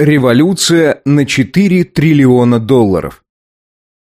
Революция на 4 триллиона долларов.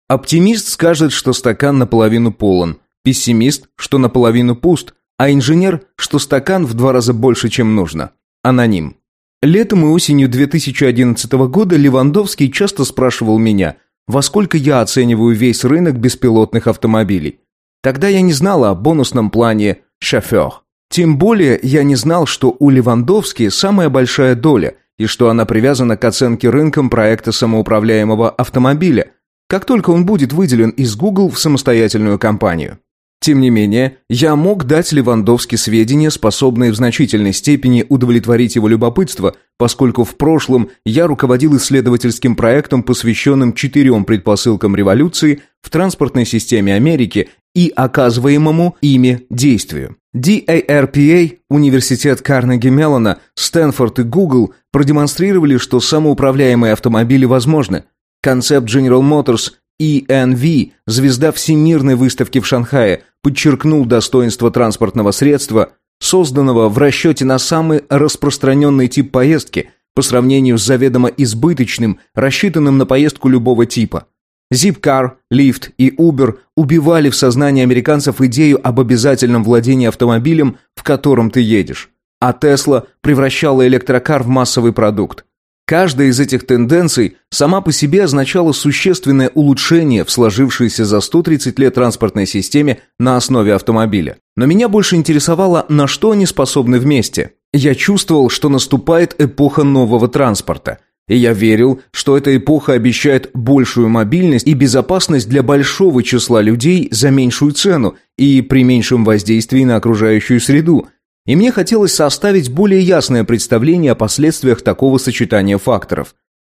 Оптимист скажет, что стакан наполовину полон, пессимист, что наполовину пуст, а инженер, что стакан в два раза больше, чем нужно. Аноним. Летом и осенью 2011 года Левандовский часто спрашивал меня, во сколько я оцениваю весь рынок беспилотных автомобилей. Тогда я не знала о бонусном плане «шофер». Тем более я не знал, что у Левандовски самая большая доля – и что она привязана к оценке рынком проекта самоуправляемого автомобиля, как только он будет выделен из Google в самостоятельную компанию. Тем не менее, я мог дать Левандовски сведения, способные в значительной степени удовлетворить его любопытство, поскольку в прошлом я руководил исследовательским проектом, посвященным четырем предпосылкам революции в транспортной системе Америки и оказываемому ими действию. DARPA, Университет Карнеги Меллона, Стэнфорд и Google продемонстрировали, что самоуправляемые автомобили возможны. Концепт General Motors ENV, звезда Всемирной выставки в Шанхае, подчеркнул достоинство транспортного средства, созданного в расчете на самый распространенный тип поездки по сравнению с заведомо избыточным, рассчитанным на поездку любого типа – Zipcar, Lyft и Uber убивали в сознании американцев идею об обязательном владении автомобилем, в котором ты едешь. А Tesla превращала электрокар в массовый продукт. Каждая из этих тенденций сама по себе означала существенное улучшение в сложившейся за 130 лет транспортной системе на основе автомобиля. Но меня больше интересовало, на что они способны вместе. Я чувствовал, что наступает эпоха нового транспорта – и я верил, что эта эпоха обещает большую мобильность и безопасность для большого числа людей за меньшую цену и при меньшем воздействии на окружающую среду. И мне хотелось составить более ясное представление о последствиях такого сочетания факторов.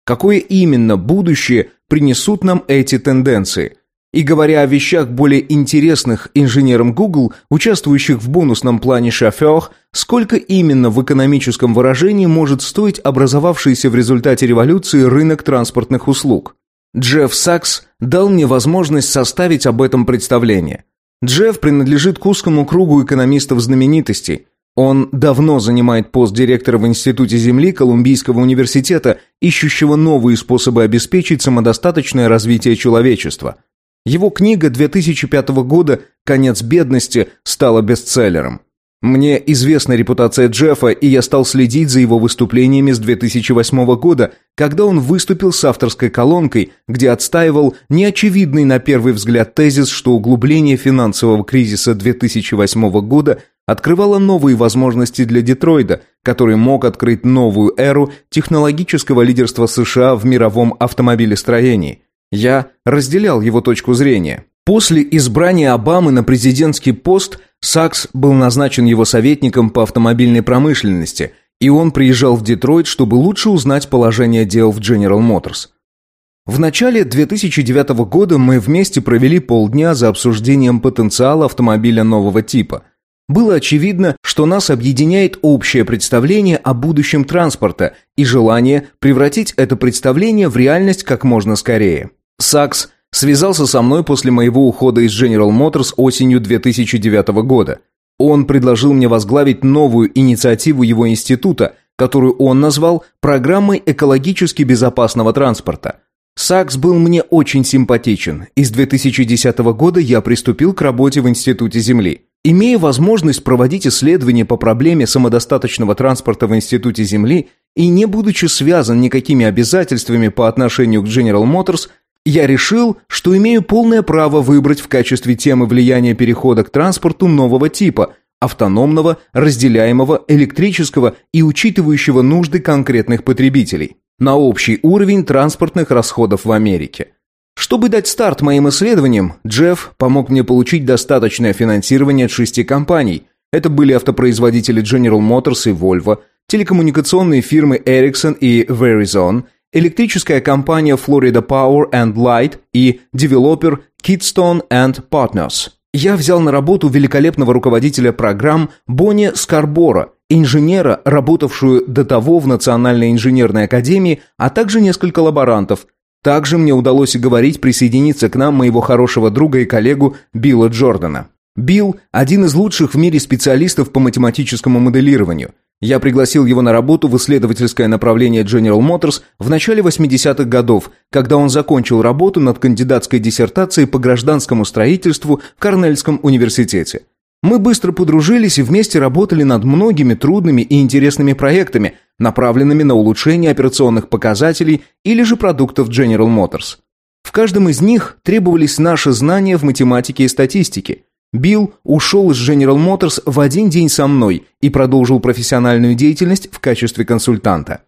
Какое именно будущее принесут нам эти тенденции – и говоря о вещах более интересных инженерам Google, участвующих в бонусном плане шофер, сколько именно в экономическом выражении может стоить образовавшийся в результате революции рынок транспортных услуг? Джефф Сакс дал мне возможность составить об этом представление. Джефф принадлежит к узкому кругу экономистов-знаменитостей. Он давно занимает пост директора в Институте Земли Колумбийского университета, ищущего новые способы обеспечить самодостаточное развитие человечества – его книга 2005 года «Конец бедности» стала бестселлером. Мне известна репутация Джеффа, и я стал следить за его выступлениями с 2008 года, когда он выступил с авторской колонкой, где отстаивал неочевидный на первый взгляд тезис, что углубление финансового кризиса 2008 года открывало новые возможности для Детройда, который мог открыть новую эру технологического лидерства США в мировом автомобилестроении. Я разделял его точку зрения. После избрания Обамы на президентский пост Сакс был назначен его советником по автомобильной промышленности, и он приезжал в Детройт, чтобы лучше узнать положение дел в General Motors. В начале 2009 года мы вместе провели полдня за обсуждением потенциала автомобиля нового типа. Было очевидно, что нас объединяет общее представление о будущем транспорта и желание превратить это представление в реальность как можно скорее. Сакс связался со мной после моего ухода из General Motors осенью 2009 года. Он предложил мне возглавить новую инициативу его института, которую он назвал «Программой экологически безопасного транспорта». Сакс был мне очень симпатичен, и с 2010 года я приступил к работе в Институте Земли. Имея возможность проводить исследования по проблеме самодостаточного транспорта в Институте Земли и не будучи связан никакими обязательствами по отношению к General Motors – я решил, что имею полное право выбрать в качестве темы влияния перехода к транспорту нового типа – автономного, разделяемого, электрического и учитывающего нужды конкретных потребителей на общий уровень транспортных расходов в Америке. Чтобы дать старт моим исследованиям, Джефф помог мне получить достаточное финансирование от шести компаний. Это были автопроизводители General Motors и Volvo, телекоммуникационные фирмы Ericsson и Verizon, электрическая компания Florida Power and Light и девелопер Kidstone and Partners. Я взял на работу великолепного руководителя программ Бонни Скарбора, инженера, работавшую до того в Национальной инженерной академии, а также несколько лаборантов. Также мне удалось говорить присоединиться к нам моего хорошего друга и коллегу Билла Джордана. Билл – один из лучших в мире специалистов по математическому моделированию – Я пригласил его на работу в исследовательское направление General Motors в начале 80-х годов, когда он закончил работу над кандидатской диссертацией по гражданскому строительству в Корнельском университете. Мы быстро подружились и вместе работали над многими трудными и интересными проектами, направленными на улучшение операционных показателей или же продуктов General Motors. В каждом из них требовались наши знания в математике и статистике – Билл ушел из General Motors в один день со мной и продолжил профессиональную деятельность в качестве консультанта.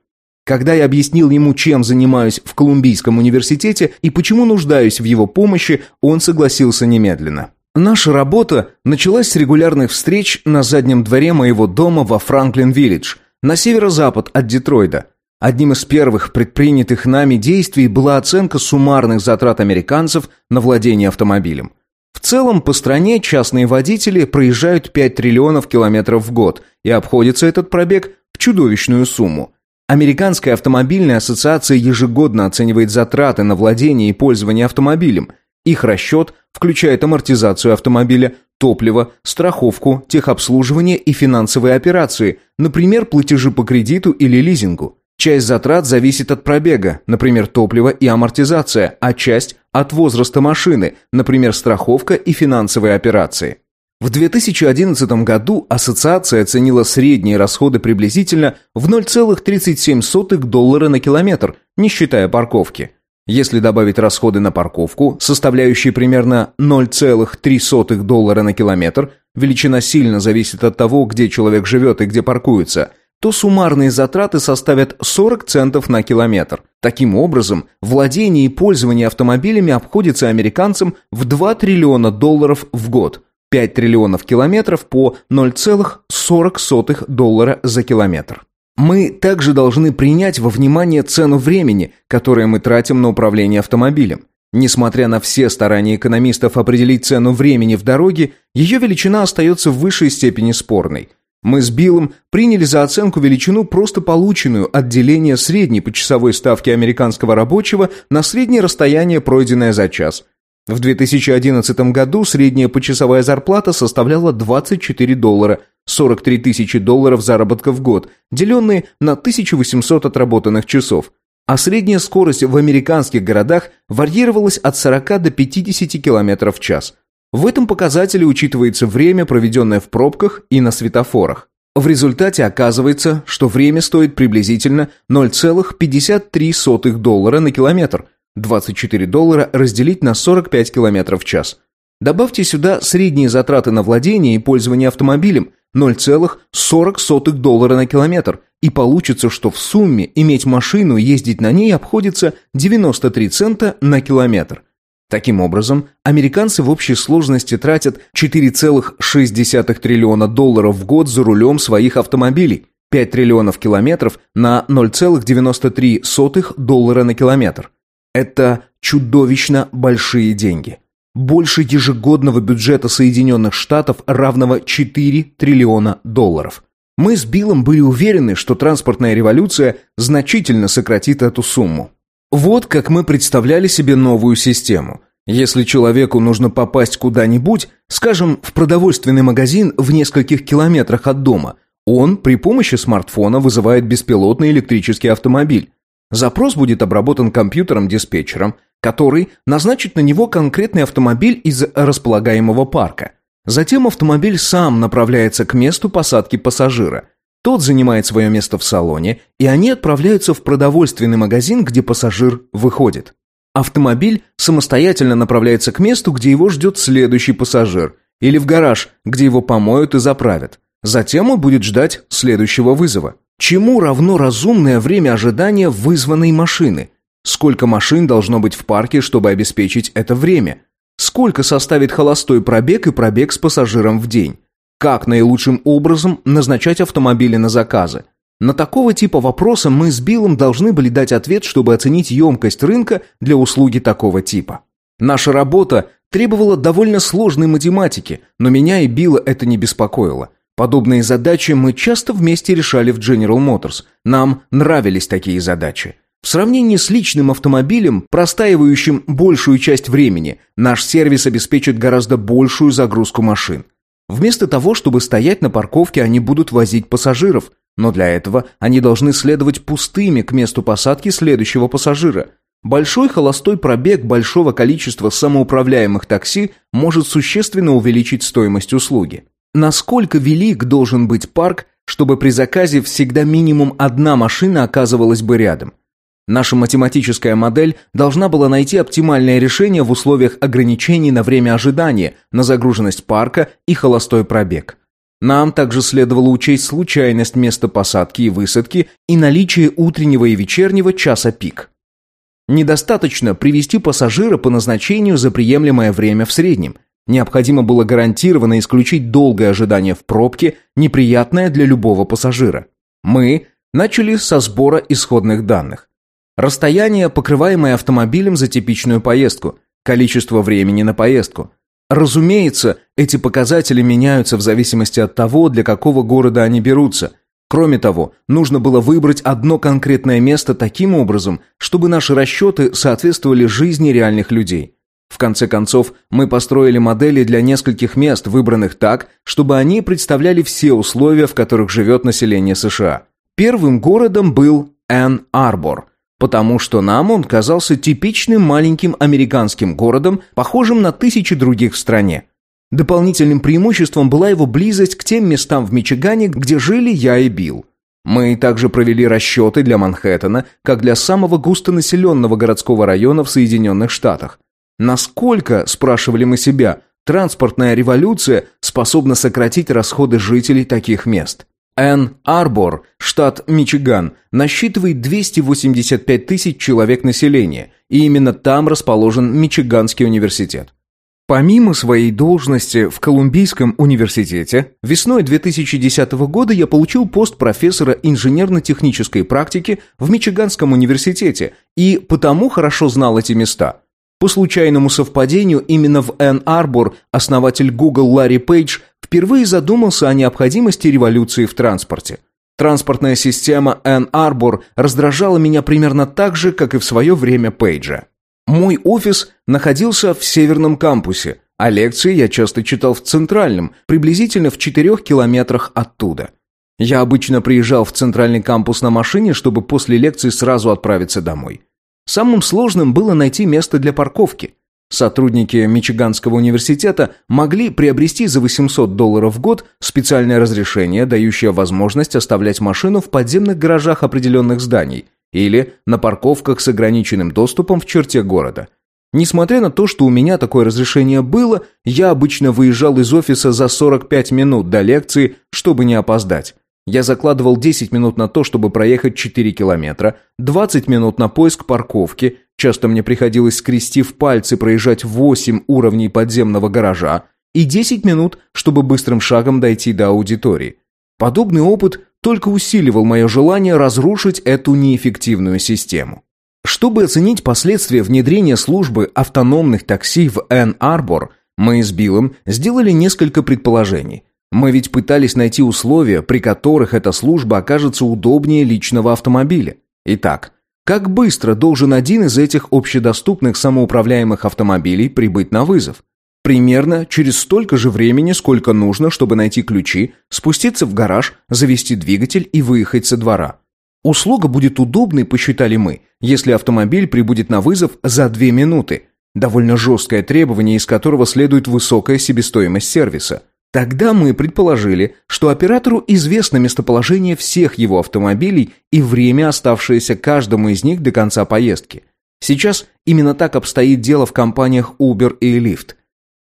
Когда я объяснил ему, чем занимаюсь в Колумбийском университете и почему нуждаюсь в его помощи, он согласился немедленно. Наша работа началась с регулярных встреч на заднем дворе моего дома во Франклин-Виллидж, на северо-запад от Детройта. Одним из первых предпринятых нами действий была оценка суммарных затрат американцев на владение автомобилем. В целом, по стране частные водители проезжают 5 триллионов километров в год, и обходится этот пробег в чудовищную сумму. Американская автомобильная ассоциация ежегодно оценивает затраты на владение и пользование автомобилем. Их расчет включает амортизацию автомобиля, топливо, страховку, техобслуживание и финансовые операции, например, платежи по кредиту или лизингу. Часть затрат зависит от пробега, например, топливо и амортизация, а часть – от возраста машины, например, страховка и финансовые операции. В 2011 году ассоциация оценила средние расходы приблизительно в 0,37 доллара на километр, не считая парковки. Если добавить расходы на парковку, составляющие примерно 0,3 доллара на километр, величина сильно зависит от того, где человек живет и где паркуется – то суммарные затраты составят 40 центов на километр. Таким образом, владение и пользование автомобилями обходится американцам в 2 триллиона долларов в год, 5 триллионов километров по 0,40 доллара за километр. Мы также должны принять во внимание цену времени, которое мы тратим на управление автомобилем. Несмотря на все старания экономистов определить цену времени в дороге, ее величина остается в высшей степени спорной. Мы с Биллом приняли за оценку величину просто полученную от деления средней почасовой ставки американского рабочего на среднее расстояние, пройденное за час. В 2011 году средняя почасовая зарплата составляла 24 доллара, 43 тысячи долларов заработка в год, деленные на 1800 отработанных часов. А средняя скорость в американских городах варьировалась от 40 до 50 км в час – в этом показателе учитывается время, проведенное в пробках и на светофорах. В результате оказывается, что время стоит приблизительно 0,53 доллара на километр, 24 доллара разделить на 45 км в час. Добавьте сюда средние затраты на владение и пользование автомобилем 0,40 доллара на километр, и получится, что в сумме иметь машину и ездить на ней обходится 93 цента на километр. Таким образом, американцы в общей сложности тратят 4,6 триллиона долларов в год за рулем своих автомобилей, 5 триллионов километров на 0,93 доллара на километр. Это чудовищно большие деньги. Больше ежегодного бюджета Соединенных Штатов, равного 4 триллиона долларов. Мы с Биллом были уверены, что транспортная революция значительно сократит эту сумму. Вот как мы представляли себе новую систему. Если человеку нужно попасть куда-нибудь, скажем, в продовольственный магазин в нескольких километрах от дома, он при помощи смартфона вызывает беспилотный электрический автомобиль. Запрос будет обработан компьютером-диспетчером, который назначит на него конкретный автомобиль из располагаемого парка. Затем автомобиль сам направляется к месту посадки пассажира – тот занимает свое место в салоне, и они отправляются в продовольственный магазин, где пассажир выходит. Автомобиль самостоятельно направляется к месту, где его ждет следующий пассажир, или в гараж, где его помоют и заправят. Затем он будет ждать следующего вызова. Чему равно разумное время ожидания вызванной машины? Сколько машин должно быть в парке, чтобы обеспечить это время? Сколько составит холостой пробег и пробег с пассажиром в день? Как наилучшим образом назначать автомобили на заказы? На такого типа вопроса мы с Биллом должны были дать ответ, чтобы оценить емкость рынка для услуги такого типа. Наша работа требовала довольно сложной математики, но меня и Билла это не беспокоило. Подобные задачи мы часто вместе решали в General Motors. Нам нравились такие задачи. В сравнении с личным автомобилем, простаивающим большую часть времени, наш сервис обеспечит гораздо большую загрузку машин. Вместо того, чтобы стоять на парковке, они будут возить пассажиров. Но для этого они должны следовать пустыми к месту посадки следующего пассажира. Большой холостой пробег большого количества самоуправляемых такси может существенно увеличить стоимость услуги. Насколько велик должен быть парк, чтобы при заказе всегда минимум одна машина оказывалась бы рядом? Наша математическая модель должна была найти оптимальное решение в условиях ограничений на время ожидания, на загруженность парка и холостой пробег. Нам также следовало учесть случайность места посадки и высадки и наличие утреннего и вечернего часа пик. Недостаточно привести пассажира по назначению за приемлемое время в среднем. Необходимо было гарантированно исключить долгое ожидание в пробке, неприятное для любого пассажира. Мы начали со сбора исходных данных. Расстояние, покрываемое автомобилем за типичную поездку, количество времени на поездку. Разумеется, эти показатели меняются в зависимости от того, для какого города они берутся. Кроме того, нужно было выбрать одно конкретное место таким образом, чтобы наши расчеты соответствовали жизни реальных людей. В конце концов, мы построили модели для нескольких мест, выбранных так, чтобы они представляли все условия, в которых живет население США. Первым городом был Энн-Арбор – потому что нам он казался типичным маленьким американским городом, похожим на тысячи других в стране. Дополнительным преимуществом была его близость к тем местам в Мичигане, где жили я и Билл. Мы также провели расчеты для Манхэттена, как для самого густонаселенного городского района в Соединенных Штатах. Насколько, спрашивали мы себя, транспортная революция способна сократить расходы жителей таких мест? Энн-Арбор, штат Мичиган, насчитывает 285 тысяч человек населения, и именно там расположен Мичиганский университет. Помимо своей должности в Колумбийском университете, весной 2010 года я получил пост профессора инженерно-технической практики в Мичиганском университете и потому хорошо знал эти места. По случайному совпадению, именно в Энн-Арбор основатель Google Ларри Пейдж впервые задумался о необходимости революции в транспорте. Транспортная система Энн-Арбор раздражала меня примерно так же, как и в свое время Пейджа. Мой офис находился в северном кампусе, а лекции я часто читал в центральном, приблизительно в четырех километрах оттуда. Я обычно приезжал в центральный кампус на машине, чтобы после лекции сразу отправиться домой. Самым сложным было найти место для парковки. Сотрудники Мичиганского университета могли приобрести за 800 долларов в год специальное разрешение, дающее возможность оставлять машину в подземных гаражах определенных зданий или на парковках с ограниченным доступом в черте города. Несмотря на то, что у меня такое разрешение было, я обычно выезжал из офиса за 45 минут до лекции, чтобы не опоздать. Я закладывал 10 минут на то, чтобы проехать 4 километра, 20 минут на поиск парковки, часто мне приходилось, скрестив пальцы, проезжать 8 уровней подземного гаража, и 10 минут, чтобы быстрым шагом дойти до аудитории. Подобный опыт только усиливал мое желание разрушить эту неэффективную систему. Чтобы оценить последствия внедрения службы автономных такси в Энн-Арбор, мы с Биллом сделали несколько предположений – мы ведь пытались найти условия, при которых эта служба окажется удобнее личного автомобиля. Итак, как быстро должен один из этих общедоступных самоуправляемых автомобилей прибыть на вызов? Примерно через столько же времени, сколько нужно, чтобы найти ключи, спуститься в гараж, завести двигатель и выехать со двора. Услуга будет удобной, посчитали мы, если автомобиль прибудет на вызов за две минуты. Довольно жесткое требование, из которого следует высокая себестоимость сервиса – Тогда мы предположили, что оператору известно местоположение всех его автомобилей и время, оставшееся каждому из них до конца поездки. Сейчас именно так обстоит дело в компаниях Uber и Lyft.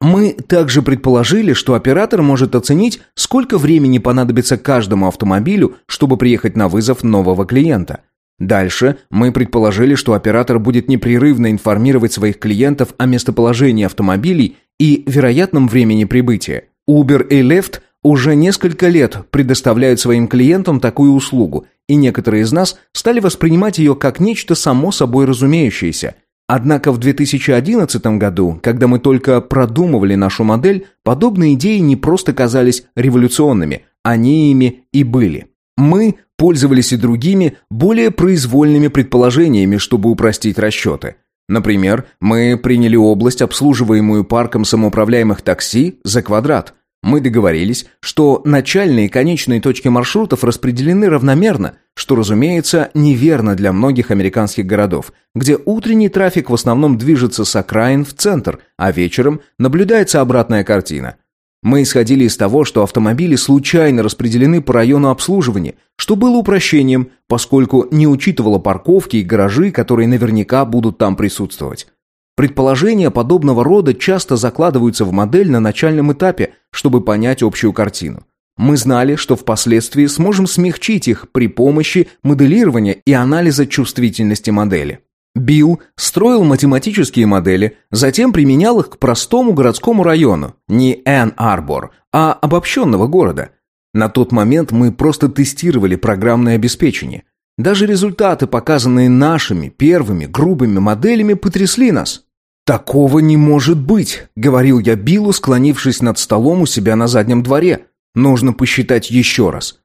Мы также предположили, что оператор может оценить, сколько времени понадобится каждому автомобилю, чтобы приехать на вызов нового клиента. Дальше мы предположили, что оператор будет непрерывно информировать своих клиентов о местоположении автомобилей и вероятном времени прибытия. Uber и Lyft уже несколько лет предоставляют своим клиентам такую услугу, и некоторые из нас стали воспринимать ее как нечто само собой разумеющееся. Однако в 2011 году, когда мы только продумывали нашу модель, подобные идеи не просто казались революционными, они ими и были. Мы пользовались и другими, более произвольными предположениями, чтобы упростить расчеты. Например, мы приняли область, обслуживаемую парком самоуправляемых такси, за квадрат. Мы договорились, что начальные и конечные точки маршрутов распределены равномерно, что, разумеется, неверно для многих американских городов, где утренний трафик в основном движется с окраин в центр, а вечером наблюдается обратная картина. Мы исходили из того, что автомобили случайно распределены по району обслуживания, что было упрощением, поскольку не учитывало парковки и гаражи, которые наверняка будут там присутствовать. Предположения подобного рода часто закладываются в модель на начальном этапе, чтобы понять общую картину. Мы знали, что впоследствии сможем смягчить их при помощи моделирования и анализа чувствительности модели. Билл строил математические модели, затем применял их к простому городскому району, не Эн-Арбор, а обобщенного города. На тот момент мы просто тестировали программное обеспечение. Даже результаты, показанные нашими первыми грубыми моделями, потрясли нас. «Такого не может быть», — говорил я Биллу, склонившись над столом у себя на заднем дворе. «Нужно посчитать еще раз».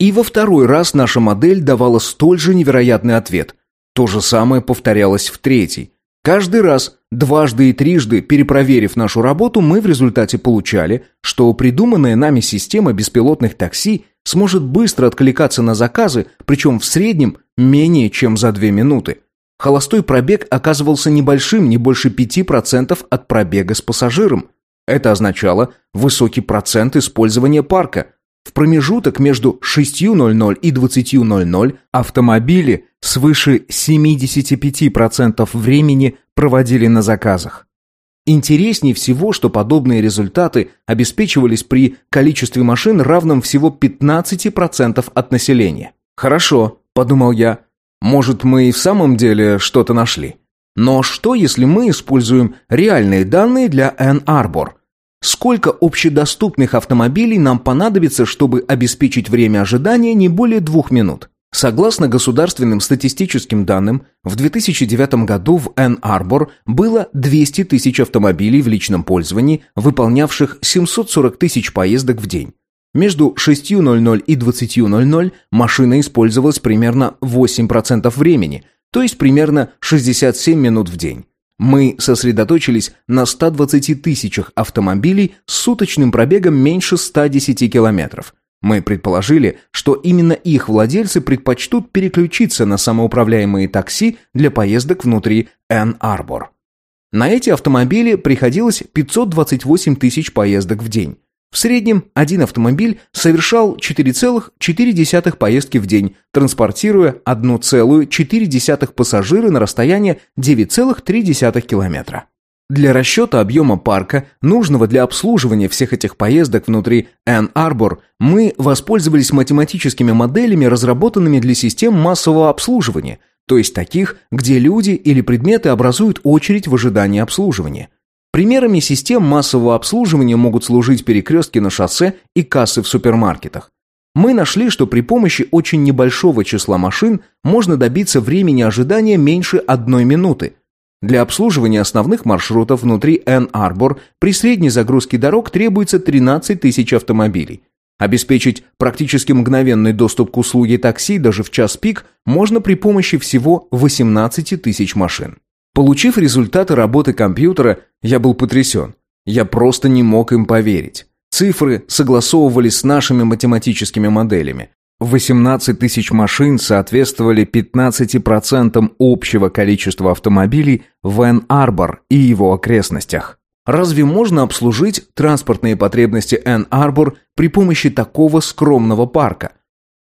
И во второй раз наша модель давала столь же невероятный ответ. То же самое повторялось в третий. Каждый раз, дважды и трижды перепроверив нашу работу, мы в результате получали, что придуманная нами система беспилотных такси сможет быстро откликаться на заказы, причем в среднем менее чем за две минуты. Холостой пробег оказывался небольшим, не больше 5% от пробега с пассажиром. Это означало высокий процент использования парка. В промежуток между 6.00 и 20.00 автомобили свыше 75% времени проводили на заказах. Интереснее всего, что подобные результаты обеспечивались при количестве машин, равном всего 15% от населения. «Хорошо», – подумал я, – «может, мы и в самом деле что-то нашли. Но что, если мы используем реальные данные для Энн-Арбор? Сколько общедоступных автомобилей нам понадобится, чтобы обеспечить время ожидания не более двух минут? Согласно государственным статистическим данным, в 2009 году в Энн-Арбор было 200 тысяч автомобилей в личном пользовании, выполнявших 740 тысяч поездок в день. Между 6.00 и 20.00 машина использовалась примерно 8% времени, то есть примерно 67 минут в день. Мы сосредоточились на 120 тысячах автомобилей с суточным пробегом меньше 110 километров – мы предположили, что именно их владельцы предпочтут переключиться на самоуправляемые такси для поездок внутри Эн-Арбор. На эти автомобили приходилось 528 тысяч поездок в день. В среднем один автомобиль совершал 4,4 поездки в день, транспортируя 1,4 пассажира на расстояние 9,3 километра. Для расчета объема парка, нужного для обслуживания всех этих поездок внутри Эн-Арбор, мы воспользовались математическими моделями, разработанными для систем массового обслуживания, то есть таких, где люди или предметы образуют очередь в ожидании обслуживания. Примерами систем массового обслуживания могут служить перекрестки на шоссе и кассы в супермаркетах. Мы нашли, что при помощи очень небольшого числа машин можно добиться времени ожидания меньше одной минуты – для обслуживания основных маршрутов внутри Эн-Арбор при средней загрузке дорог требуется 13 тысяч автомобилей. Обеспечить практически мгновенный доступ к услуге такси даже в час пик можно при помощи всего 18 тысяч машин. Получив результаты работы компьютера, я был потрясен. Я просто не мог им поверить. Цифры согласовывались с нашими математическими моделями. 18 тысяч машин соответствовали 15% общего количества автомобилей в Эн-Арбор и его окрестностях. Разве можно обслужить транспортные потребности Эн-Арбор при помощи такого скромного парка?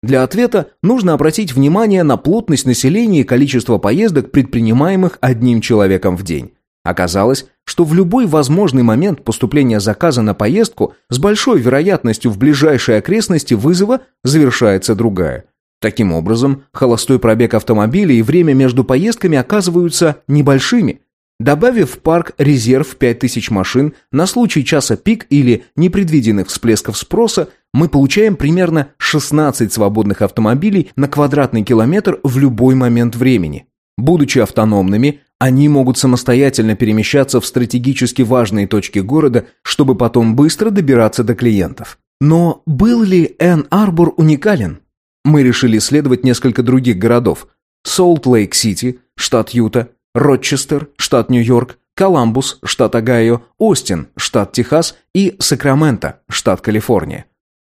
Для ответа нужно обратить внимание на плотность населения и количество поездок, предпринимаемых одним человеком в день. Оказалось, что в любой возможный момент поступления заказа на поездку с большой вероятностью в ближайшей окрестности вызова завершается другая. Таким образом, холостой пробег автомобиля и время между поездками оказываются небольшими. Добавив в парк резерв 5000 машин на случай часа пик или непредвиденных всплесков спроса, мы получаем примерно 16 свободных автомобилей на квадратный километр в любой момент времени. Будучи автономными, они могут самостоятельно перемещаться в стратегически важные точки города, чтобы потом быстро добираться до клиентов. Но был ли Энн-Арбор уникален? Мы решили исследовать несколько других городов. Солт-Лейк-Сити, штат Юта, Рочестер, штат Нью-Йорк, Коламбус, штат Огайо, Остин, штат Техас и Сакраменто, штат Калифорния.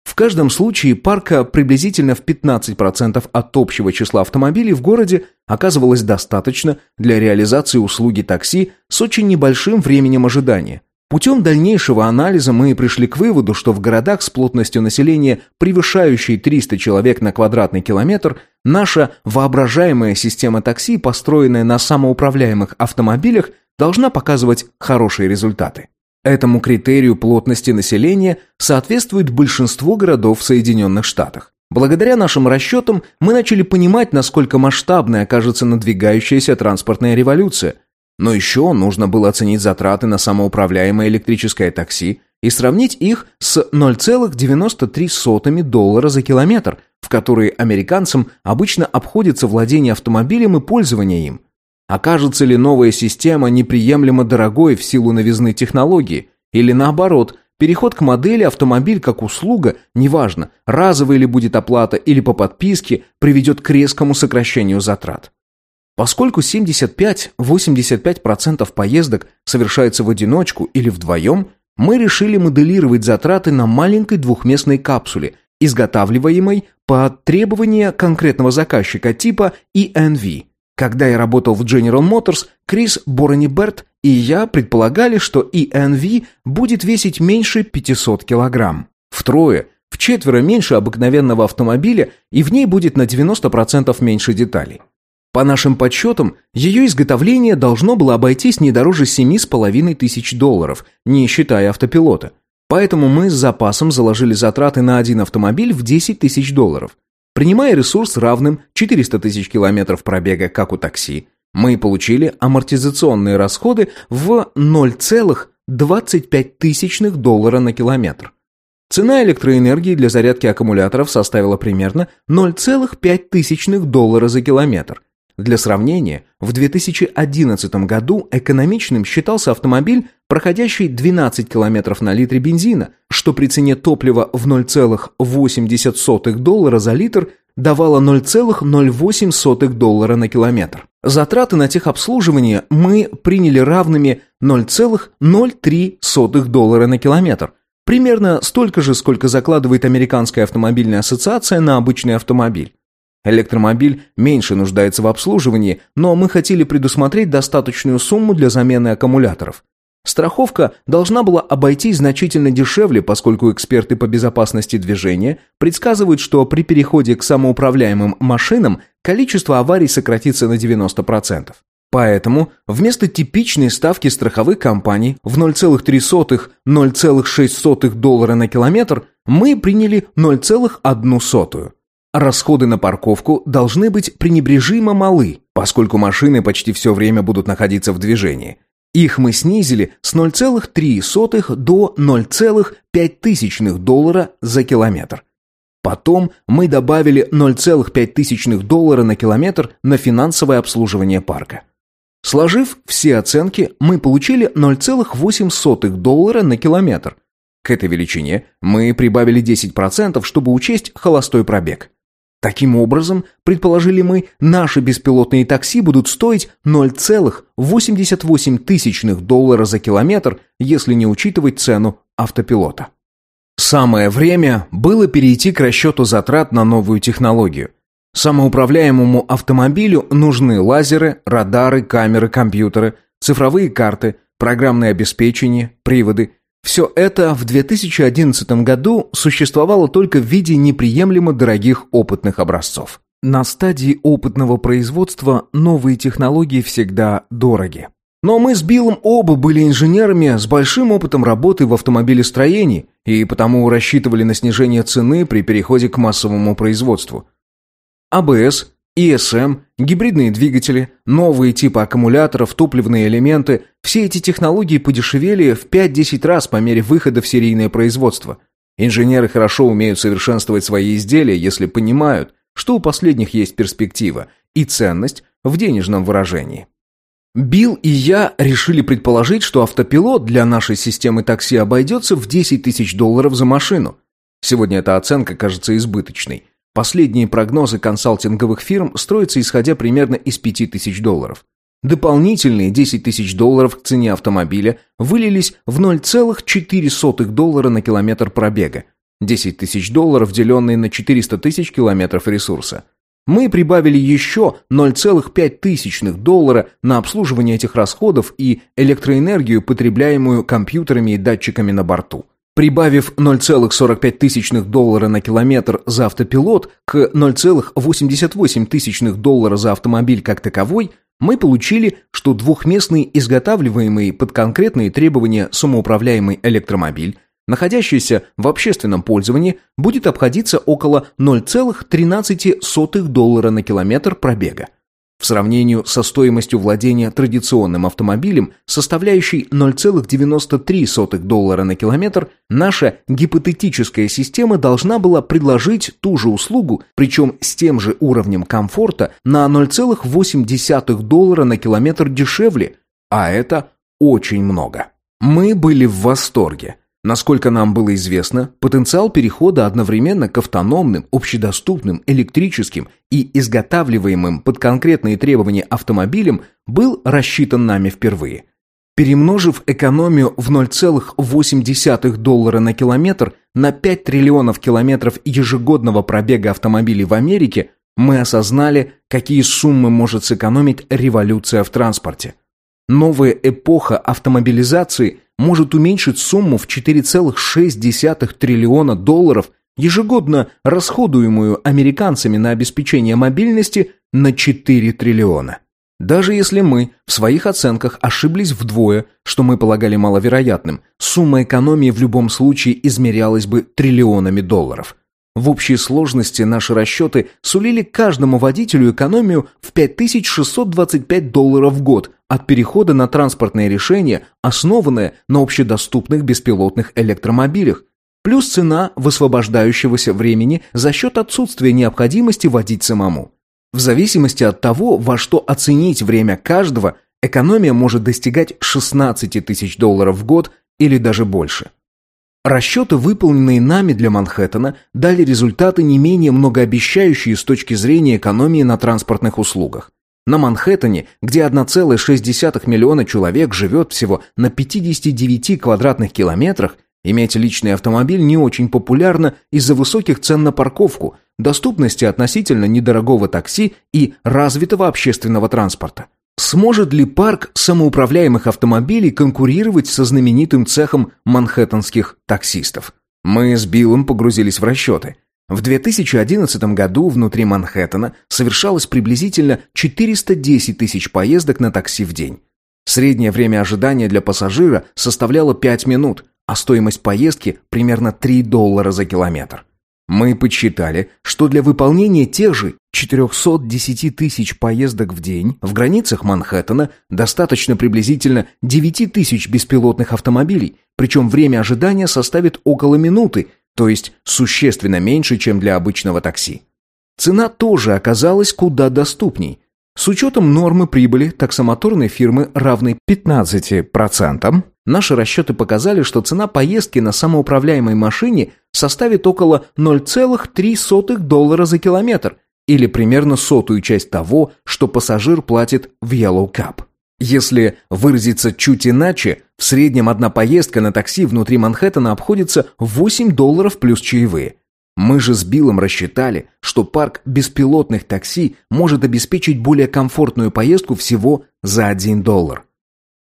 В каждом случае парка приблизительно в 15% от общего числа автомобилей в городе оказывалось достаточно для реализации услуги такси с очень небольшим временем ожидания. Путем дальнейшего анализа мы пришли к выводу, что в городах с плотностью населения, превышающей 300 человек на квадратный километр, наша воображаемая система такси, построенная на самоуправляемых автомобилях, должна показывать хорошие результаты. Этому критерию плотности населения соответствует большинство городов в Соединенных Штатах. Благодаря нашим расчетам мы начали понимать, насколько масштабной окажется надвигающаяся транспортная революция. Но еще нужно было оценить затраты на самоуправляемое электрическое такси и сравнить их с 0,93 доллара за километр, в которые американцам обычно обходится владение автомобилем и пользование им – Окажется ли новая система неприемлемо дорогой в силу новизны технологии? Или наоборот, переход к модели автомобиль как услуга, неважно, разовая ли будет оплата или по подписке, приведет к резкому сокращению затрат? Поскольку 75-85% поездок совершается в одиночку или вдвоем, мы решили моделировать затраты на маленькой двухместной капсуле, изготавливаемой по требованию конкретного заказчика типа ENV – когда я работал в General Motors, Крис Борониберт и я предполагали, что ENV будет весить меньше 500 килограмм. Втрое, четверо меньше обыкновенного автомобиля, и в ней будет на 90% меньше деталей. По нашим подсчетам, ее изготовление должно было обойтись не дороже 7,5 тысяч долларов, не считая автопилота. Поэтому мы с запасом заложили затраты на один автомобиль в 10 тысяч долларов. Принимая ресурс равным 400 тысяч километров пробега, как у такси, мы получили амортизационные расходы в 0,25 тысячных доллара на километр. Цена электроэнергии для зарядки аккумуляторов составила примерно 0,5 тысячных доллара за километр – для сравнения, в 2011 году экономичным считался автомобиль, проходящий 12 км на литре бензина, что при цене топлива в 0,80 доллара за литр давало 0,08 доллара на километр. Затраты на техобслуживание мы приняли равными 0,03 доллара на километр. Примерно столько же, сколько закладывает Американская автомобильная ассоциация на обычный автомобиль. Электромобиль меньше нуждается в обслуживании, но мы хотели предусмотреть достаточную сумму для замены аккумуляторов. Страховка должна была обойтись значительно дешевле, поскольку эксперты по безопасности движения предсказывают, что при переходе к самоуправляемым машинам количество аварий сократится на 90%. Поэтому вместо типичной ставки страховых компаний в 0,03-0,06 доллара на километр мы приняли 0,01. Расходы на парковку должны быть пренебрежимо малы, поскольку машины почти все время будут находиться в движении. Их мы снизили с 0,3 до 0,5 доллара за километр. Потом мы добавили 0,5 доллара на километр на финансовое обслуживание парка. Сложив все оценки, мы получили 0,8 доллара на километр. К этой величине мы прибавили 10%, чтобы учесть холостой пробег. Таким образом, предположили мы, наши беспилотные такси будут стоить 0,88 тысячных доллара за километр, если не учитывать цену автопилота. Самое время было перейти к расчету затрат на новую технологию. Самоуправляемому автомобилю нужны лазеры, радары, камеры, компьютеры, цифровые карты, программное обеспечение, приводы – все это в 2011 году существовало только в виде неприемлемо дорогих опытных образцов. На стадии опытного производства новые технологии всегда дороги. Но мы с Биллом оба были инженерами с большим опытом работы в автомобилестроении и потому рассчитывали на снижение цены при переходе к массовому производству. АБС ESM, гибридные двигатели, новые типы аккумуляторов, топливные элементы – все эти технологии подешевели в 5-10 раз по мере выхода в серийное производство. Инженеры хорошо умеют совершенствовать свои изделия, если понимают, что у последних есть перспектива и ценность в денежном выражении. Билл и я решили предположить, что автопилот для нашей системы такси обойдется в 10 тысяч долларов за машину. Сегодня эта оценка кажется избыточной. Последние прогнозы консалтинговых фирм строятся исходя примерно из 5000 долларов. Дополнительные 10 тысяч долларов к цене автомобиля вылились в 0,4 доллара на километр пробега. 10 тысяч долларов, деленные на 400 тысяч километров ресурса. Мы прибавили еще 0,5 доллара на обслуживание этих расходов и электроэнергию, потребляемую компьютерами и датчиками на борту. Прибавив 0,45 доллара на километр за автопилот к 0,88 доллара за автомобиль как таковой, мы получили, что двухместный изготавливаемый под конкретные требования самоуправляемый электромобиль находящийся в общественном пользовании, будет обходиться около 0,13 доллара на километр пробега. В сравнении со стоимостью владения традиционным автомобилем, составляющей 0,93 доллара на километр, наша гипотетическая система должна была предложить ту же услугу, причем с тем же уровнем комфорта, на 0,8 доллара на километр дешевле, а это очень много. Мы были в восторге. Насколько нам было известно, потенциал перехода одновременно к автономным, общедоступным, электрическим и изготавливаемым под конкретные требования автомобилям был рассчитан нами впервые. Перемножив экономию в 0,8 доллара на километр на 5 триллионов километров ежегодного пробега автомобилей в Америке, мы осознали, какие суммы может сэкономить революция в транспорте. Новая эпоха автомобилизации – может уменьшить сумму в 4,6 триллиона долларов, ежегодно расходуемую американцами на обеспечение мобильности, на 4 триллиона. Даже если мы в своих оценках ошиблись вдвое, что мы полагали маловероятным, сумма экономии в любом случае измерялась бы триллионами долларов. В общей сложности наши расчеты сулили каждому водителю экономию в 5625 долларов в год от перехода на транспортное решение, основанное на общедоступных беспилотных электромобилях, плюс цена высвобождающегося времени за счет отсутствия необходимости водить самому. В зависимости от того, во что оценить время каждого, экономия может достигать 16 тысяч долларов в год или даже больше. Расчеты, выполненные нами для Манхэттена, дали результаты не менее многообещающие с точки зрения экономии на транспортных услугах. На Манхэттене, где 1,6 миллиона человек живет всего на 59 квадратных километрах, иметь личный автомобиль не очень популярно из-за высоких цен на парковку, доступности относительно недорогого такси и развитого общественного транспорта. Сможет ли парк самоуправляемых автомобилей конкурировать со знаменитым цехом манхэттенских таксистов? Мы с Биллом погрузились в расчеты. В 2011 году внутри Манхэттена совершалось приблизительно 410 тысяч поездок на такси в день. Среднее время ожидания для пассажира составляло 5 минут, а стоимость поездки примерно 3 доллара за километр. Мы подсчитали, что для выполнения тех же 410 тысяч поездок в день в границах Манхэттена достаточно приблизительно 9 тысяч беспилотных автомобилей, причем время ожидания составит около минуты, то есть существенно меньше, чем для обычного такси. Цена тоже оказалась куда доступней. С учетом нормы прибыли таксомоторной фирмы равной 15%, Наши расчеты показали, что цена поездки на самоуправляемой машине составит около 0,3 доллара за километр, или примерно сотую часть того, что пассажир платит в Yellow Cab. Если выразиться чуть иначе, в среднем одна поездка на такси внутри Манхэттена обходится в 8 долларов плюс чаевые. Мы же с Биллом рассчитали, что парк беспилотных такси может обеспечить более комфортную поездку всего за 1 доллар.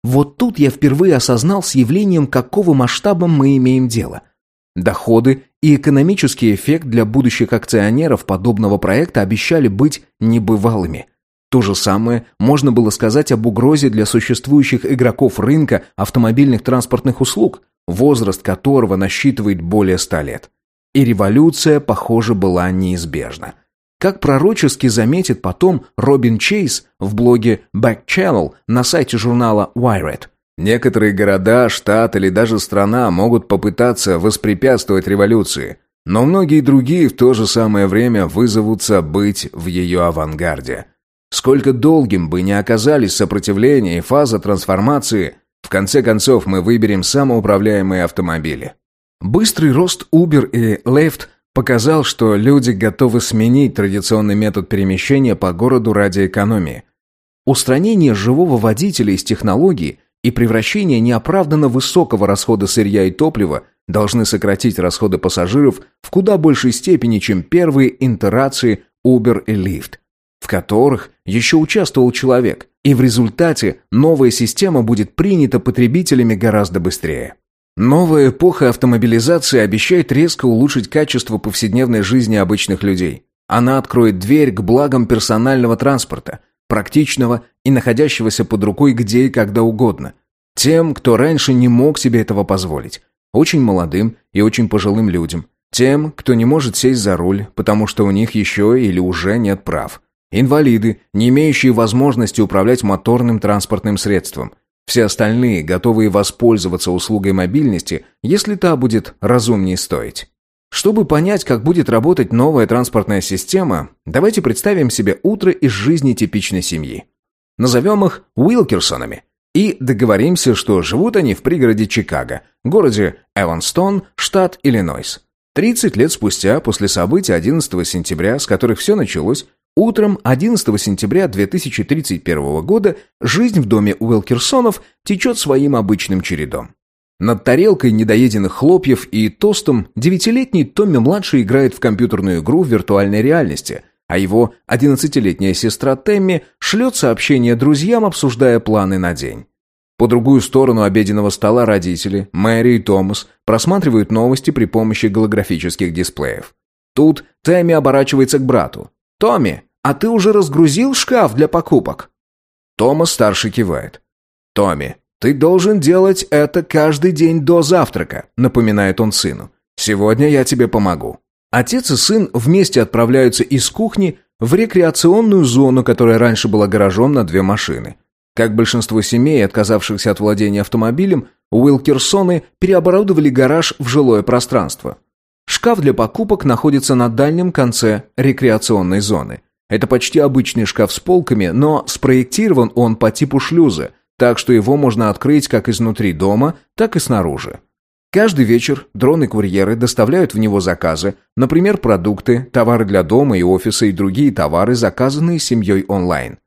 Вот тут я впервые осознал с явлением, какого масштаба мы имеем дело. Доходы и экономический эффект для будущих акционеров подобного проекта обещали быть небывалыми. То же самое можно было сказать об угрозе для существующих игроков рынка автомобильных транспортных услуг, возраст которого насчитывает более ста лет. И революция, похоже, была неизбежна. Как пророчески заметит потом Робин Чейз в блоге Back Channel на сайте журнала Wired. Некоторые города, штат или даже страна могут попытаться воспрепятствовать революции, но многие другие в то же самое время вызовутся быть в ее авангарде. Сколько долгим бы ни оказались сопротивление и фаза трансформации, в конце концов мы выберем самоуправляемые автомобили. Быстрый рост Uber и Lyft – Показал, что люди готовы сменить традиционный метод перемещения по городу ради экономии. Устранение живого водителя из технологии и превращение неоправданно высокого расхода сырья и топлива должны сократить расходы пассажиров в куда большей степени, чем первые интерации Uber и Lyft, в которых еще участвовал человек, и в результате новая система будет принята потребителями гораздо быстрее. Новая эпоха автомобилизации обещает резко улучшить качество повседневной жизни обычных людей. Она откроет дверь к благам персонального транспорта, практичного и находящегося под рукой где и когда угодно. Тем, кто раньше не мог себе этого позволить. Очень молодым и очень пожилым людям. Тем, кто не может сесть за руль, потому что у них еще или уже нет прав. Инвалиды, не имеющие возможности управлять моторным транспортным средством. Все остальные, готовые воспользоваться услугой мобильности, если та будет разумнее стоить. Чтобы понять, как будет работать новая транспортная система, давайте представим себе утро из жизни типичной семьи. Назовем их Уилкерсонами. И договоримся, что живут они в пригороде Чикаго, городе Эванстон, штат Иллинойс. 30 лет спустя, после событий 11 сентября, с которых все началось, Утром 11 сентября 2031 года жизнь в доме Уилкерсонов течет своим обычным чередом. Над тарелкой недоеденных хлопьев и тостом девятилетний Томми-младший играет в компьютерную игру в виртуальной реальности, а его одиннадцатилетняя сестра Тэмми шлет сообщения друзьям, обсуждая планы на день. По другую сторону обеденного стола родители, Мэри и Томас, просматривают новости при помощи голографических дисплеев. Тут Тэмми оборачивается к брату. «Томми, а ты уже разгрузил шкаф для покупок?» Томас старший кивает. «Томми, ты должен делать это каждый день до завтрака», напоминает он сыну. «Сегодня я тебе помогу». Отец и сын вместе отправляются из кухни в рекреационную зону, которая раньше была гаражом на две машины. Как большинство семей, отказавшихся от владения автомобилем, Уилкерсоны переоборудовали гараж в жилое пространство. Шкаф для покупок находится на дальнем конце рекреационной зоны. Это почти обычный шкаф с полками, но спроектирован он по типу шлюза, так что его можно открыть как изнутри дома, так и снаружи. Каждый вечер дроны-курьеры доставляют в него заказы, например, продукты, товары для дома и офиса и другие товары, заказанные семьей онлайн.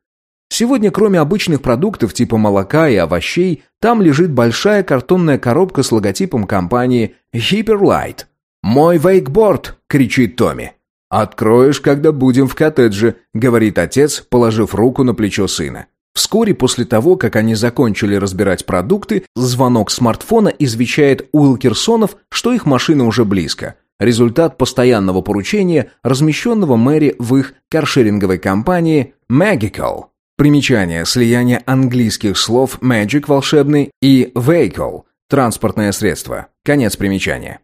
Сегодня, кроме обычных продуктов типа молока и овощей, там лежит большая картонная коробка с логотипом компании Hyperlight – «Мой вейкборд!» — кричит Томми. «Откроешь, когда будем в коттедже», — говорит отец, положив руку на плечо сына. Вскоре после того, как они закончили разбирать продукты, звонок смартфона извещает Уилкерсонов, что их машина уже близко. Результат постоянного поручения, размещенного Мэри в их каршеринговой компании Magical. Примечание, слияние английских слов magic – волшебный и vehicle – транспортное средство. Конец примечания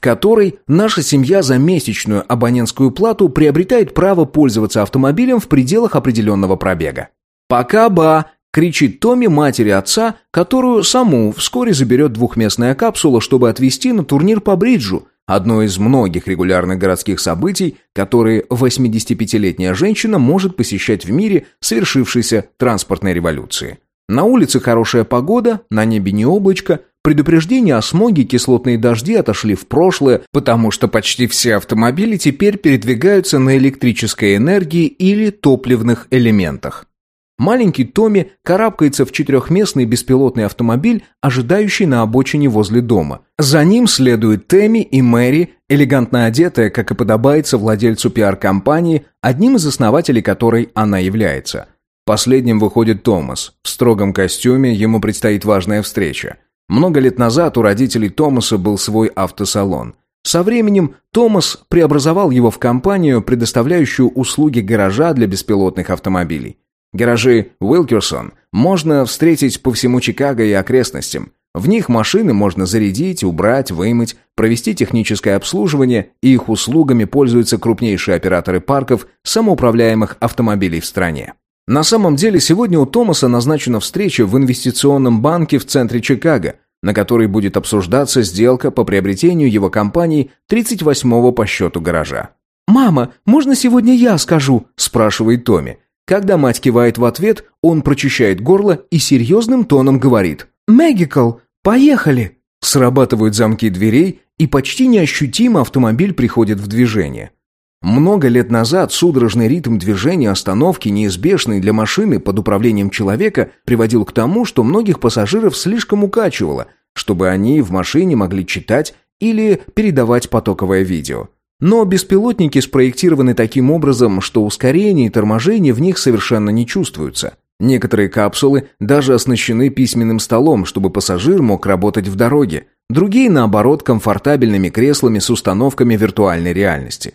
в которой наша семья за месячную абонентскую плату приобретает право пользоваться автомобилем в пределах определенного пробега. «Пока, ба!» – кричит Томми матери отца, которую саму вскоре заберет двухместная капсула, чтобы отвезти на турнир по бриджу, одно из многих регулярных городских событий, которые 85-летняя женщина может посещать в мире совершившейся транспортной революции. На улице хорошая погода, на небе не облачко, Предупреждения о смоге и кислотные дожди отошли в прошлое, потому что почти все автомобили теперь передвигаются на электрической энергии или топливных элементах. Маленький Томми карабкается в четырехместный беспилотный автомобиль, ожидающий на обочине возле дома. За ним следуют Тэмми и Мэри, элегантно одетая, как и подобается владельцу пиар-компании, одним из основателей которой она является. Последним выходит Томас. В строгом костюме ему предстоит важная встреча – много лет назад у родителей Томаса был свой автосалон. Со временем Томас преобразовал его в компанию, предоставляющую услуги гаража для беспилотных автомобилей. Гаражи Уилкерсон можно встретить по всему Чикаго и окрестностям. В них машины можно зарядить, убрать, вымыть, провести техническое обслуживание, и их услугами пользуются крупнейшие операторы парков самоуправляемых автомобилей в стране. На самом деле, сегодня у Томаса назначена встреча в инвестиционном банке в центре Чикаго, на которой будет обсуждаться сделка по приобретению его компании 38-го по счету гаража. «Мама, можно сегодня я скажу?» – спрашивает Томми. Когда мать кивает в ответ, он прочищает горло и серьезным тоном говорит «Мэгикл, поехали!» Срабатывают замки дверей, и почти неощутимо автомобиль приходит в движение. Много лет назад судорожный ритм движения остановки, неизбежный для машины под управлением человека, приводил к тому, что многих пассажиров слишком укачивало, чтобы они в машине могли читать или передавать потоковое видео. Но беспилотники спроектированы таким образом, что ускорение и торможение в них совершенно не чувствуются. Некоторые капсулы даже оснащены письменным столом, чтобы пассажир мог работать в дороге. Другие, наоборот, комфортабельными креслами с установками виртуальной реальности.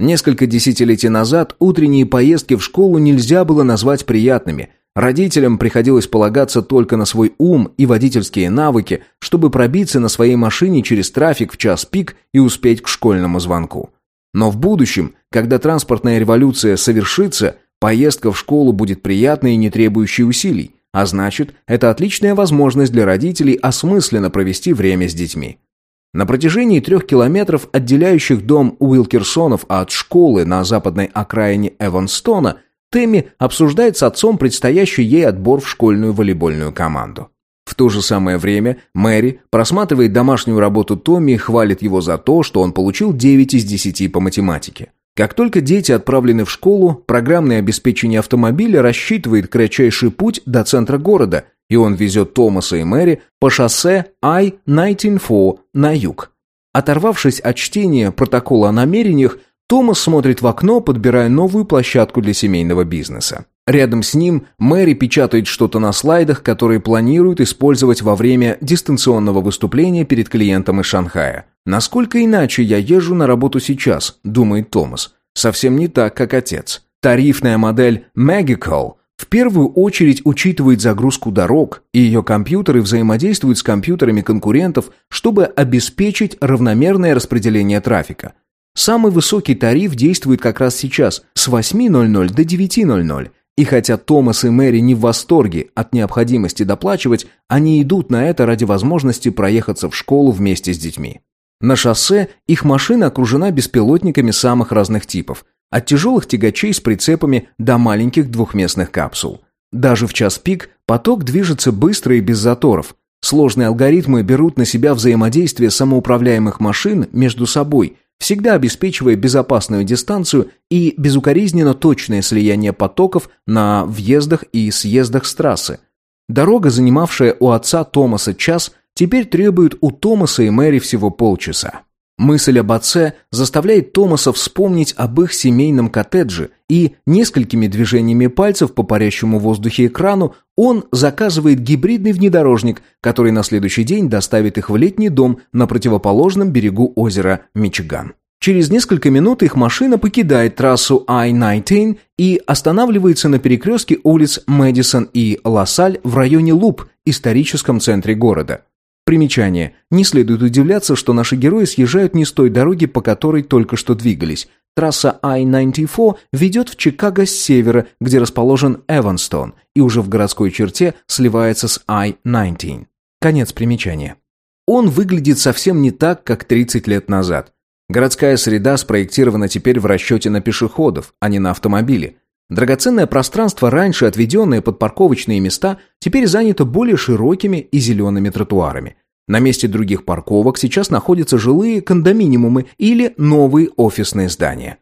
Несколько десятилетий назад утренние поездки в школу нельзя было назвать приятными. Родителям приходилось полагаться только на свой ум и водительские навыки, чтобы пробиться на своей машине через трафик в час пик и успеть к школьному звонку. Но в будущем, когда транспортная революция совершится, Поездка в школу будет приятной и не требующей усилий, а значит, это отличная возможность для родителей осмысленно провести время с детьми. На протяжении трех километров, отделяющих дом Уилкерсонов от школы на западной окраине Эванстона, Тэмми обсуждает с отцом предстоящий ей отбор в школьную волейбольную команду. В то же самое время Мэри просматривает домашнюю работу Томми и хвалит его за то, что он получил 9 из 10 по математике. Как только дети отправлены в школу, программное обеспечение автомобиля рассчитывает кратчайший путь до центра города, и он везет Томаса и Мэри по шоссе I-194 на юг. Оторвавшись от чтения протокола о намерениях, Томас смотрит в окно, подбирая новую площадку для семейного бизнеса. Рядом с ним Мэри печатает что-то на слайдах, которые планируют использовать во время дистанционного выступления перед клиентом из Шанхая. «Насколько иначе я езжу на работу сейчас?» – думает Томас. «Совсем не так, как отец. Тарифная модель Magical в первую очередь учитывает загрузку дорог, и ее компьютеры взаимодействуют с компьютерами конкурентов, чтобы обеспечить равномерное распределение трафика. Самый высокий тариф действует как раз сейчас, с 8.00 до 9.00, и хотя Томас и Мэри не в восторге от необходимости доплачивать, они идут на это ради возможности проехаться в школу вместе с детьми. На шоссе их машина окружена беспилотниками самых разных типов, от тяжелых тягачей с прицепами до маленьких двухместных капсул. Даже в час пик поток движется быстро и без заторов. Сложные алгоритмы берут на себя взаимодействие самоуправляемых машин между собой, всегда обеспечивая безопасную дистанцию и безукоризненно точное слияние потоков на въездах и съездах с трассы. Дорога, занимавшая у отца Томаса час, теперь требует у Томаса и Мэри всего полчаса. Мысль об отце заставляет Томаса вспомнить об их семейном коттедже, и несколькими движениями пальцев по парящему в воздухе экрану он заказывает гибридный внедорожник, который на следующий день доставит их в летний дом на противоположном берегу озера Мичиган. Через несколько минут их машина покидает трассу I-19 и останавливается на перекрестке улиц Мэдисон и Лассаль в районе Луп, историческом центре города. Примечание. Не следует удивляться, что наши герои съезжают не с той дороги, по которой только что двигались. Трасса I-94 ведет в Чикаго с севера, где расположен Эванстон, и уже в городской черте сливается с I-19. Конец примечания. Он выглядит совсем не так, как 30 лет назад. Городская среда спроектирована теперь в расчете на пешеходов, а не на автомобили. Драгоценное пространство, раньше отведенное под парковочные места, теперь занято более широкими и зелеными тротуарами. На месте других парковок сейчас находятся жилые кондоминиумы или новые офисные здания.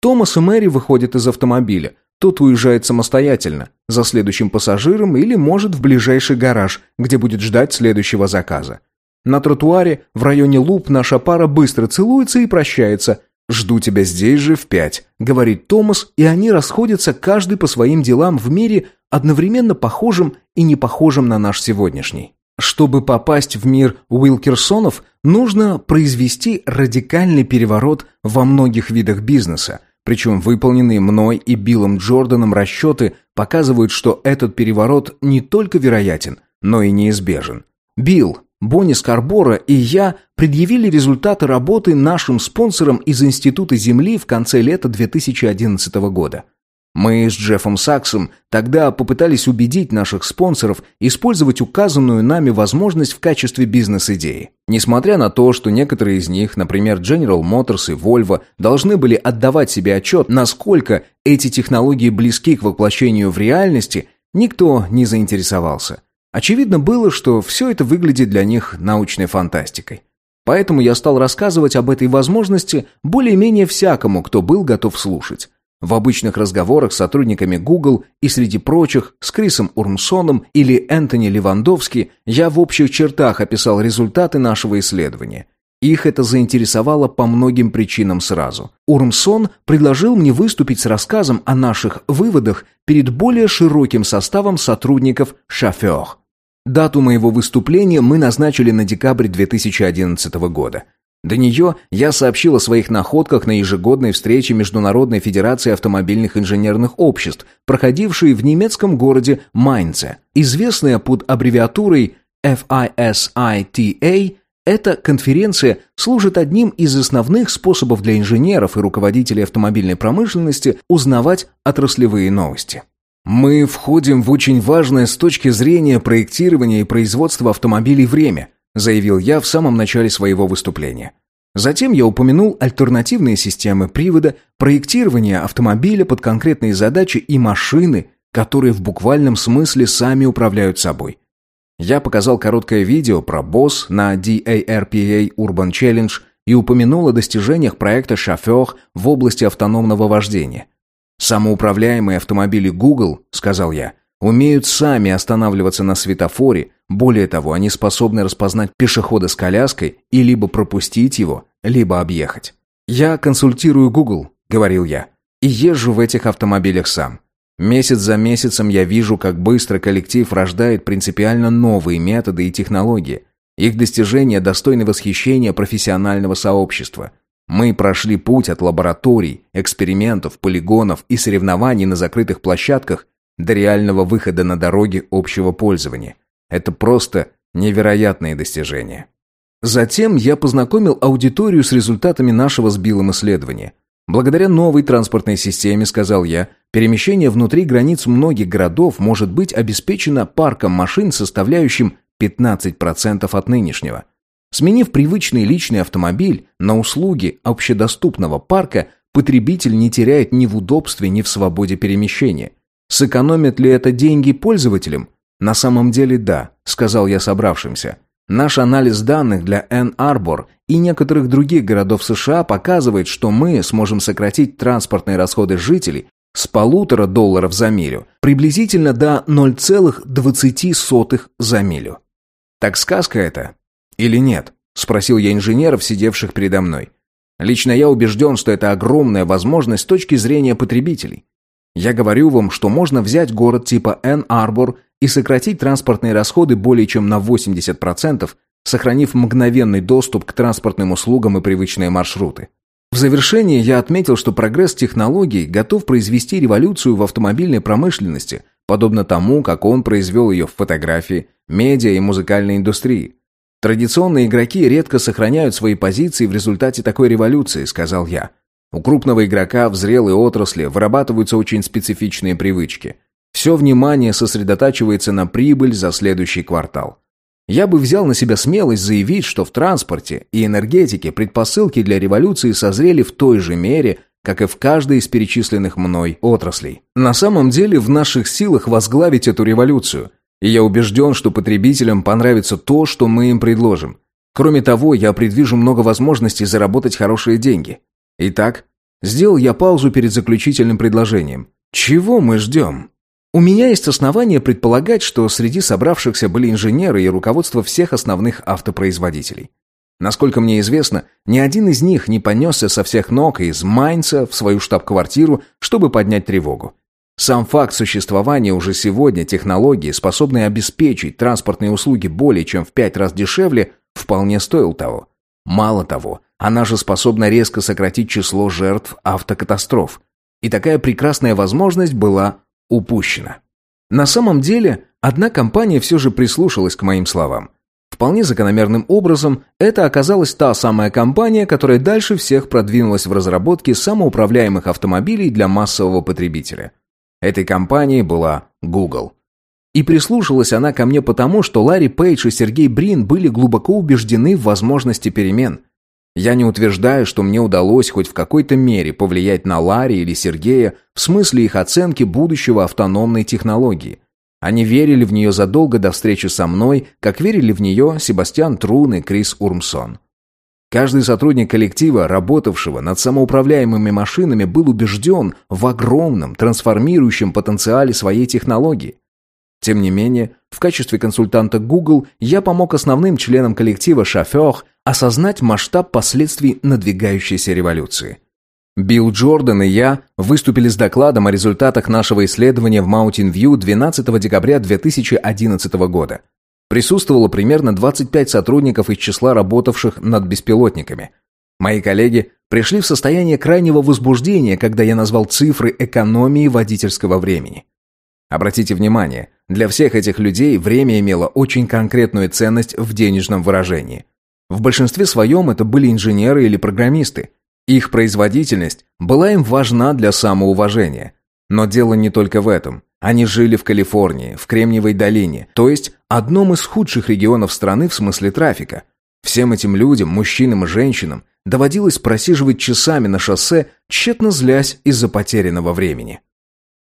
Томас и Мэри выходят из автомобиля. Тот уезжает самостоятельно, за следующим пассажиром или, может, в ближайший гараж, где будет ждать следующего заказа. На тротуаре в районе Луп наша пара быстро целуется и прощается – «Жду тебя здесь же в пять», — говорит Томас, и они расходятся каждый по своим делам в мире, одновременно похожим и не похожим на наш сегодняшний. Чтобы попасть в мир Уилкерсонов, нужно произвести радикальный переворот во многих видах бизнеса, причем выполненные мной и Биллом Джорданом расчеты показывают, что этот переворот не только вероятен, но и неизбежен. Билл, Бонни Скарбора и я предъявили результаты работы нашим спонсорам из Института Земли в конце лета 2011 года. Мы с Джеффом Саксом тогда попытались убедить наших спонсоров использовать указанную нами возможность в качестве бизнес-идеи. Несмотря на то, что некоторые из них, например, General Motors и Volvo, должны были отдавать себе отчет, насколько эти технологии близки к воплощению в реальности, никто не заинтересовался. Очевидно было, что все это выглядит для них научной фантастикой. Поэтому я стал рассказывать об этой возможности более-менее всякому, кто был готов слушать. В обычных разговорах с сотрудниками Google и среди прочих с Крисом Урмсоном или Энтони Левандовски я в общих чертах описал результаты нашего исследования. Их это заинтересовало по многим причинам сразу. Урмсон предложил мне выступить с рассказом о наших выводах перед более широким составом сотрудников «Шофер». Дату моего выступления мы назначили на декабрь 2011 года. До нее я сообщил о своих находках на ежегодной встрече Международной Федерации автомобильных инженерных обществ, проходившей в немецком городе Майнце. Известная под аббревиатурой FISITA, эта конференция служит одним из основных способов для инженеров и руководителей автомобильной промышленности узнавать отраслевые новости. Мы входим в очень важное с точки зрения проектирования и производства автомобилей время – заявил я в самом начале своего выступления. Затем я упомянул альтернативные системы привода, проектирование автомобиля под конкретные задачи и машины, которые в буквальном смысле сами управляют собой. Я показал короткое видео про BOSS на DARPA Urban Challenge и упомянул о достижениях проекта «Шофер» в области автономного вождения. «Самоуправляемые автомобили Google», — сказал я, умеют сами останавливаться на светофоре, более того, они способны распознать пешехода с коляской и либо пропустить его, либо объехать. «Я консультирую Google», — говорил я, — «и езжу в этих автомобилях сам. Месяц за месяцем я вижу, как быстро коллектив рождает принципиально новые методы и технологии. Их достижения достойны восхищения профессионального сообщества. Мы прошли путь от лабораторий, экспериментов, полигонов и соревнований на закрытых площадках до реального выхода на дороги общего пользования. Это просто невероятные достижения. Затем я познакомил аудиторию с результатами нашего с Биллом исследования. Благодаря новой транспортной системе, сказал я, перемещение внутри границ многих городов может быть обеспечено парком машин, составляющим 15% от нынешнего. Сменив привычный личный автомобиль на услуги общедоступного парка, потребитель не теряет ни в удобстве, ни в свободе перемещения. Сэкономит ли это деньги пользователям? На самом деле да, сказал я собравшимся. Наш анализ данных для Энн-Арбор и некоторых других городов США показывает, что мы сможем сократить транспортные расходы жителей с полутора долларов за милю приблизительно до 0,20 за милю. Так сказка это или нет? Спросил я инженеров, сидевших передо мной. Лично я убежден, что это огромная возможность с точки зрения потребителей. Я говорю вам, что можно взять город типа Энн-Арбор и сократить транспортные расходы более чем на 80%, сохранив мгновенный доступ к транспортным услугам и привычные маршруты. В завершение я отметил, что прогресс технологий готов произвести революцию в автомобильной промышленности, подобно тому, как он произвел ее в фотографии, медиа и музыкальной индустрии. Традиционные игроки редко сохраняют свои позиции в результате такой революции, сказал я. У крупного игрока в зрелой отрасли вырабатываются очень специфичные привычки. Все внимание сосредотачивается на прибыль за следующий квартал. Я бы взял на себя смелость заявить, что в транспорте и энергетике предпосылки для революции созрели в той же мере, как и в каждой из перечисленных мной отраслей. На самом деле в наших силах возглавить эту революцию, и я убежден, что потребителям понравится то, что мы им предложим. Кроме того, я предвижу много возможностей заработать хорошие деньги. Итак, сделал я паузу перед заключительным предложением. Чего мы ждем? У меня есть основания предполагать, что среди собравшихся были инженеры и руководство всех основных автопроизводителей. Насколько мне известно, ни один из них не понесся со всех ног из Майнца в свою штаб-квартиру, чтобы поднять тревогу. Сам факт существования уже сегодня технологии, способные обеспечить транспортные услуги более чем в пять раз дешевле, вполне стоил того. Мало того, она же способна резко сократить число жертв автокатастроф. И такая прекрасная возможность была упущена. На самом деле, одна компания все же прислушалась к моим словам. Вполне закономерным образом, это оказалась та самая компания, которая дальше всех продвинулась в разработке самоуправляемых автомобилей для массового потребителя. Этой компанией была Google. И прислушалась она ко мне потому, что Ларри Пейдж и Сергей Брин были глубоко убеждены в возможности перемен – я не утверждаю, что мне удалось хоть в какой-то мере повлиять на Ларри или Сергея в смысле их оценки будущего автономной технологии. Они верили в нее задолго до встречи со мной, как верили в нее Себастьян Трун и Крис Урмсон. Каждый сотрудник коллектива, работавшего над самоуправляемыми машинами, был убежден в огромном трансформирующем потенциале своей технологии. Тем не менее, в качестве консультанта Google я помог основным членам коллектива «Шофер» осознать масштаб последствий надвигающейся революции. Билл Джордан и я выступили с докладом о результатах нашего исследования в Mountain View 12 декабря 2011 года. Присутствовало примерно 25 сотрудников из числа работавших над беспилотниками. Мои коллеги пришли в состояние крайнего возбуждения, когда я назвал цифры экономии водительского времени. Обратите внимание, для всех этих людей время имело очень конкретную ценность в денежном выражении. В большинстве своем это были инженеры или программисты. Их производительность была им важна для самоуважения. Но дело не только в этом. Они жили в Калифорнии, в Кремниевой долине, то есть одном из худших регионов страны в смысле трафика. Всем этим людям, мужчинам и женщинам, доводилось просиживать часами на шоссе, тщетно злясь из-за потерянного времени.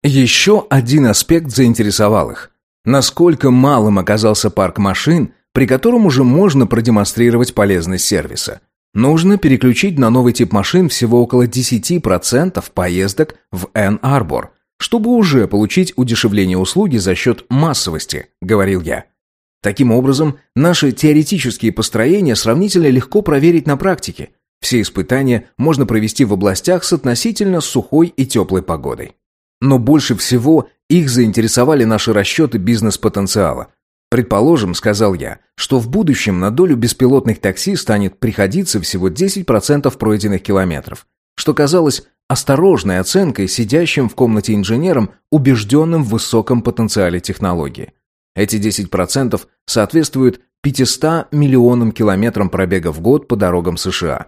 Еще один аспект заинтересовал их. Насколько малым оказался парк машин, при котором уже можно продемонстрировать полезность сервиса. Нужно переключить на новый тип машин всего около 10% поездок в Энн-Арбор – чтобы уже получить удешевление услуги за счет массовости, говорил я. Таким образом, наши теоретические построения сравнительно легко проверить на практике. Все испытания можно провести в областях с относительно сухой и теплой погодой. Но больше всего их заинтересовали наши расчеты бизнес-потенциала. Предположим, сказал я, что в будущем на долю беспилотных такси станет приходиться всего 10% пройденных километров, что казалось осторожной оценкой сидящим в комнате инженером, убежденным в высоком потенциале технологии. Эти 10% соответствуют 500 миллионам километрам пробега в год по дорогам США.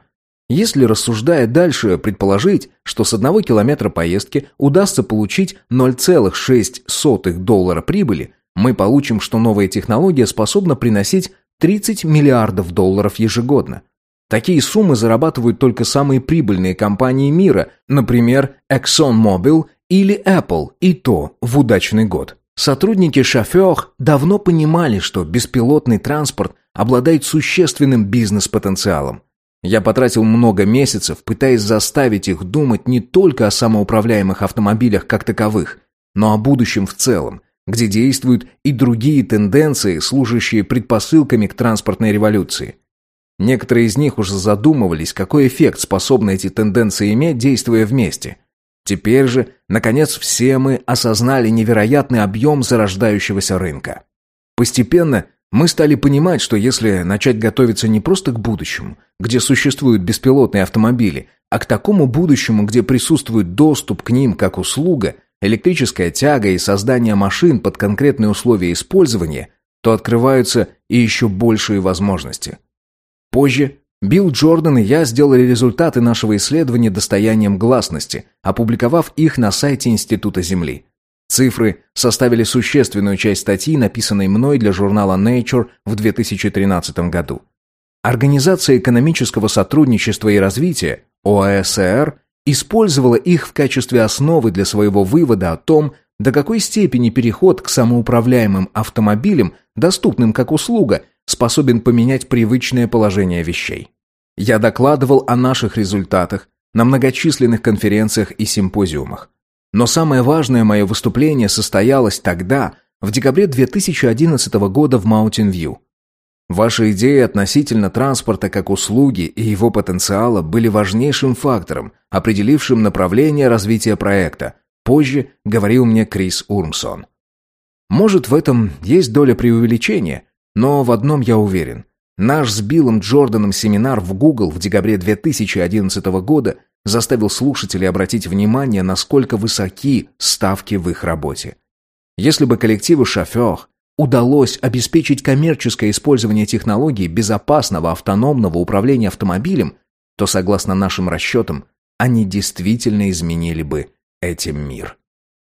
Если, рассуждая дальше, предположить, что с одного километра поездки удастся получить 0,6 доллара прибыли, мы получим, что новая технология способна приносить 30 миллиардов долларов ежегодно – Такие суммы зарабатывают только самые прибыльные компании мира, например, ExxonMobil или Apple, и то в удачный год. Сотрудники шофер давно понимали, что беспилотный транспорт обладает существенным бизнес-потенциалом. Я потратил много месяцев, пытаясь заставить их думать не только о самоуправляемых автомобилях как таковых, но о будущем в целом, где действуют и другие тенденции, служащие предпосылками к транспортной революции – Некоторые из них уже задумывались, какой эффект способны эти тенденции иметь, действуя вместе. Теперь же, наконец, все мы осознали невероятный объем зарождающегося рынка. Постепенно мы стали понимать, что если начать готовиться не просто к будущему, где существуют беспилотные автомобили, а к такому будущему, где присутствует доступ к ним как услуга, электрическая тяга и создание машин под конкретные условия использования, то открываются и еще большие возможности. Позже Билл Джордан и я сделали результаты нашего исследования достоянием гласности, опубликовав их на сайте Института Земли. Цифры составили существенную часть статьи, написанной мной для журнала Nature в 2013 году. Организация экономического сотрудничества и развития, ОАСР, использовала их в качестве основы для своего вывода о том, до какой степени переход к самоуправляемым автомобилям, доступным как услуга, способен поменять привычное положение вещей. Я докладывал о наших результатах на многочисленных конференциях и симпозиумах. Но самое важное мое выступление состоялось тогда, в декабре 2011 года в View. Ваши идеи относительно транспорта как услуги и его потенциала были важнейшим фактором, определившим направление развития проекта, позже говорил мне Крис Урмсон. Может, в этом есть доля преувеличения, но в одном я уверен. Наш с Биллом Джорданом семинар в Google в декабре 2011 года заставил слушателей обратить внимание, насколько высоки ставки в их работе. Если бы коллективу «Шофер» удалось обеспечить коммерческое использование технологий безопасного автономного управления автомобилем, то, согласно нашим расчетам, они действительно изменили бы этим мир.